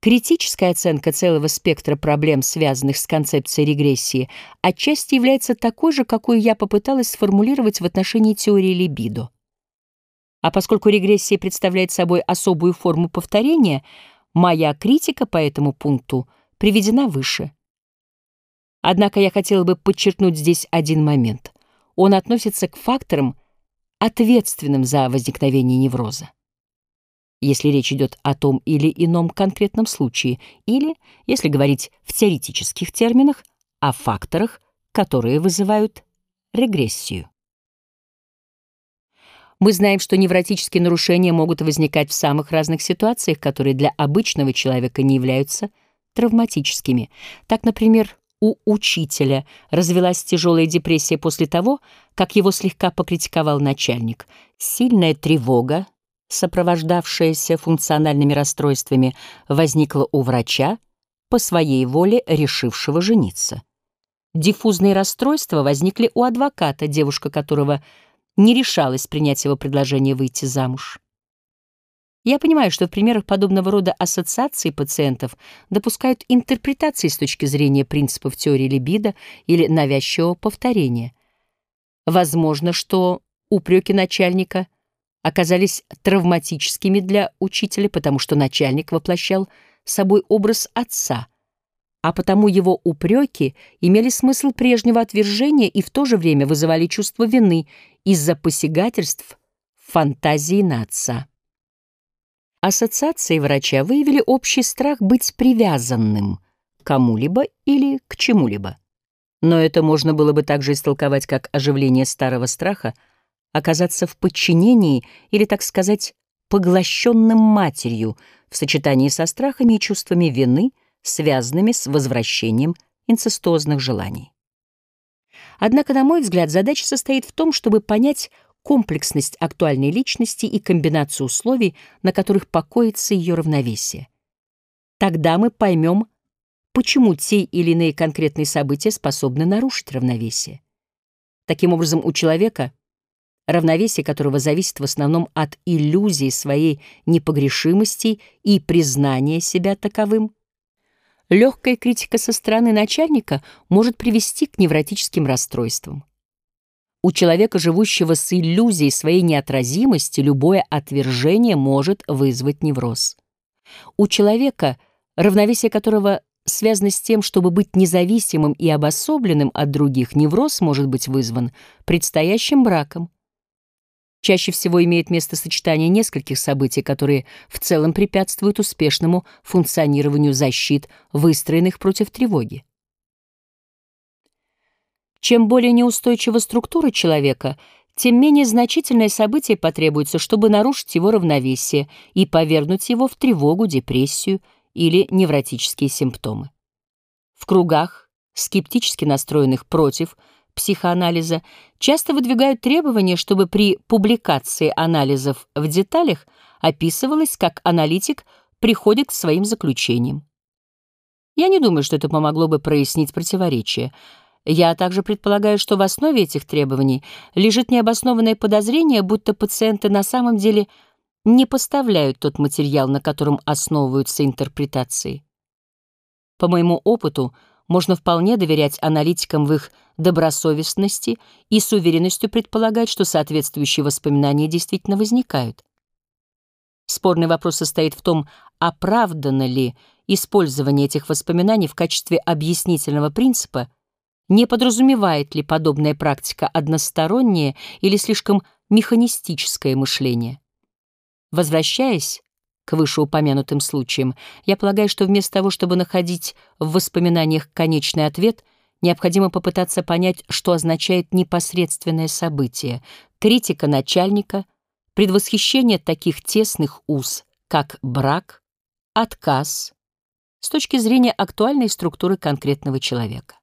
Критическая оценка целого спектра проблем, связанных с концепцией регрессии, отчасти является такой же, какую я попыталась сформулировать в отношении теории либидо. А поскольку регрессия представляет собой особую форму повторения, моя критика по этому пункту приведена выше. Однако я хотела бы подчеркнуть здесь один момент. Он относится к факторам, ответственным за возникновение невроза если речь идет о том или ином конкретном случае, или, если говорить в теоретических терминах, о факторах, которые вызывают регрессию. Мы знаем, что невротические нарушения могут возникать в самых разных ситуациях, которые для обычного человека не являются травматическими. Так, например, у учителя развелась тяжелая депрессия после того, как его слегка покритиковал начальник. Сильная тревога, сопровождавшаяся функциональными расстройствами, возникла у врача, по своей воле решившего жениться. Диффузные расстройства возникли у адвоката, девушка которого не решалась принять его предложение выйти замуж. Я понимаю, что в примерах подобного рода ассоциаций пациентов допускают интерпретации с точки зрения принципов теории либидо или навязчивого повторения. Возможно, что упреки начальника — оказались травматическими для учителя, потому что начальник воплощал собой образ отца, а потому его упреки имели смысл прежнего отвержения и в то же время вызывали чувство вины из-за посягательств фантазии на отца. Ассоциации врача выявили общий страх быть привязанным к кому-либо или к чему-либо. Но это можно было бы также истолковать как оживление старого страха — оказаться в подчинении или, так сказать, поглощенным матерью в сочетании со страхами и чувствами вины, связанными с возвращением инцестозных желаний. Однако, на мой взгляд, задача состоит в том, чтобы понять комплексность актуальной личности и комбинацию условий, на которых покоится ее равновесие. Тогда мы поймем, почему те или иные конкретные события способны нарушить равновесие. Таким образом, у человека — равновесие которого зависит в основном от иллюзии своей непогрешимости и признания себя таковым. Легкая критика со стороны начальника может привести к невротическим расстройствам. У человека, живущего с иллюзией своей неотразимости, любое отвержение может вызвать невроз. У человека, равновесие которого связано с тем, чтобы быть независимым и обособленным от других, невроз может быть вызван предстоящим браком, чаще всего имеет место сочетание нескольких событий, которые в целом препятствуют успешному функционированию защит, выстроенных против тревоги. Чем более неустойчива структура человека, тем менее значительное событие потребуется, чтобы нарушить его равновесие и повергнуть его в тревогу, депрессию или невротические симптомы. В кругах, скептически настроенных против – психоанализа часто выдвигают требования, чтобы при публикации анализов в деталях описывалось, как аналитик приходит к своим заключениям. Я не думаю, что это помогло бы прояснить противоречие. Я также предполагаю, что в основе этих требований лежит необоснованное подозрение, будто пациенты на самом деле не поставляют тот материал, на котором основываются интерпретации. По моему опыту, можно вполне доверять аналитикам в их добросовестности и с уверенностью предполагать, что соответствующие воспоминания действительно возникают. Спорный вопрос состоит в том, оправдано ли использование этих воспоминаний в качестве объяснительного принципа, не подразумевает ли подобная практика одностороннее или слишком механистическое мышление. Возвращаясь к вышеупомянутым случаям, я полагаю, что вместо того, чтобы находить в воспоминаниях конечный ответ, необходимо попытаться понять, что означает непосредственное событие, критика начальника, предвосхищение таких тесных уз, как брак, отказ, с точки зрения актуальной структуры конкретного человека.